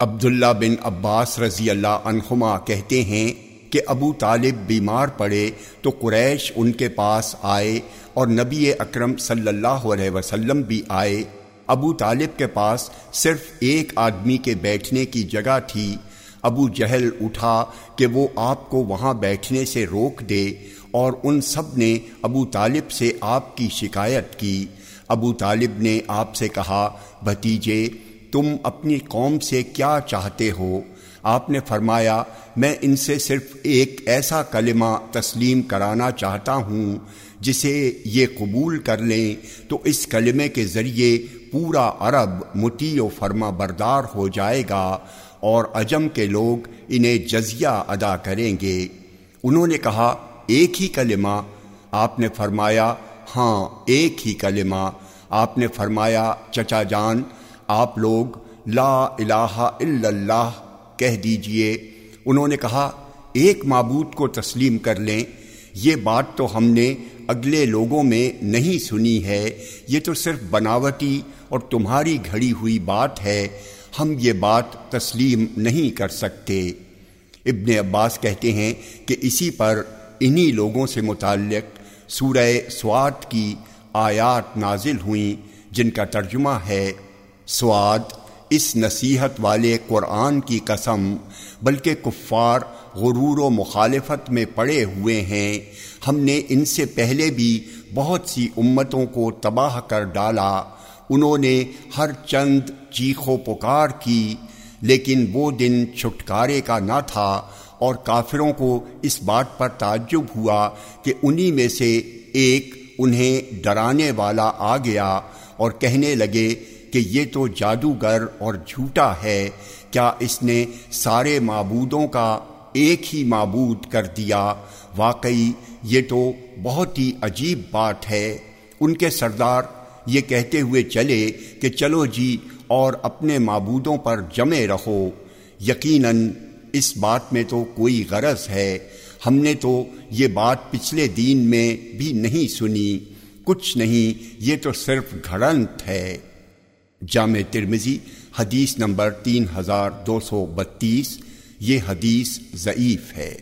عبداللہ بن عباس رضی اللہ عنہما کہتے ہیں کہ ابو طالب بیمار پڑے تو قریش ان کے پاس آئے اور نبی اکرم صلی اللہ علیہ وسلم بھی آئے۔ ابو طالب کے پاس صرف ایک آدمی کے بیٹھنے کی جگہ تھی۔ ابو جہل اٹھا کہ وہ آپ کو وہاں بیٹھنے سے روک دے اور ان سب نے ابو طالب سے آپ کی شکایت کی۔ ابو طالب نے آپ سے کہا، بھتیجے تم اپنی قوم سے کیا چاہتے ہو؟ آپ نے فرمایا، میں ان سے صرف ایک ایسا کلمہ تسلیم کرانا چاہتا ہوں، جسے یہ قبول کر لیں۔ تو اس کلمے کے ذریعے پورا عرب متی و فرما بردار ہو جائے گا اور عجم کے لوگ انہیں جزیہ ادا کریں گے۔ انہوں نے کہا، ایک ہی کلمہ۔ آپ نے فرمایا ہاں ایک ہی کلمہ۔ آپ نے فرمایا، چچا جان آپ لوگ لا الہ الا اللہ کہہ دیجیے۔ انہوں نے کہا، ایک معبود کو تسلیم کر لیں۔ یہ بات تو ہم نے اگلے لوگوں میں نہیں سنی ہے۔ یہ تو صرف بناوٹی اور تمہاری گھڑی ہوئی بات ہے۔ ہم یہ بات تسلیم نہیں کر سکتے۔ ابن عباس کہتے ہیں کہ اسی پر انہی لوگوں سے متعلق سورہ سواد کی آیات نازل ہوئیں، جن کا ترجمہ ہے۔ سواد اس نصیحت والے قرآن کی قسم، بلکہ کفار غرور و مخالفت میں پڑے ہوئے ہیں۔ ہم نے ان سے پہلے بھی بہت سی امتوں کو تباہ کر ڈالا۔ انہوں نے ہر چند چیخ و پکار کی، لیکن وہ دن چھٹکارے کا نہ تھا اور کافروں کو اس بات پر تعجب ہوا کہ انہی میں سے ایک انہیں ڈرانے والا آ گیا اور کہنے لگے کہ یہ تو جادوگر اور جھوٹا ہے، کیا اس نے سارے معبودوں کا ایک ہی معبود کر دیا؟ واقعی یہ تو بہت ہی عجیب بات ہے۔ ان کے سردار یہ کہتے ہوئے چلے کہ چلو جی اور اپنے معبودوں پر جمے رہو۔ یقیناً اس بات میں تو کوئی غرض ہے۔ ہم نے تو یہ بات پچھلے دین میں بھی نہیں سنی۔ کچھ نہیں، یہ تو صرف گھڑنت ہے۔ جامع ترمزی حدیث نمبر تین ہزار دو سو بتیس یہ حدیث ضعیف ہے۔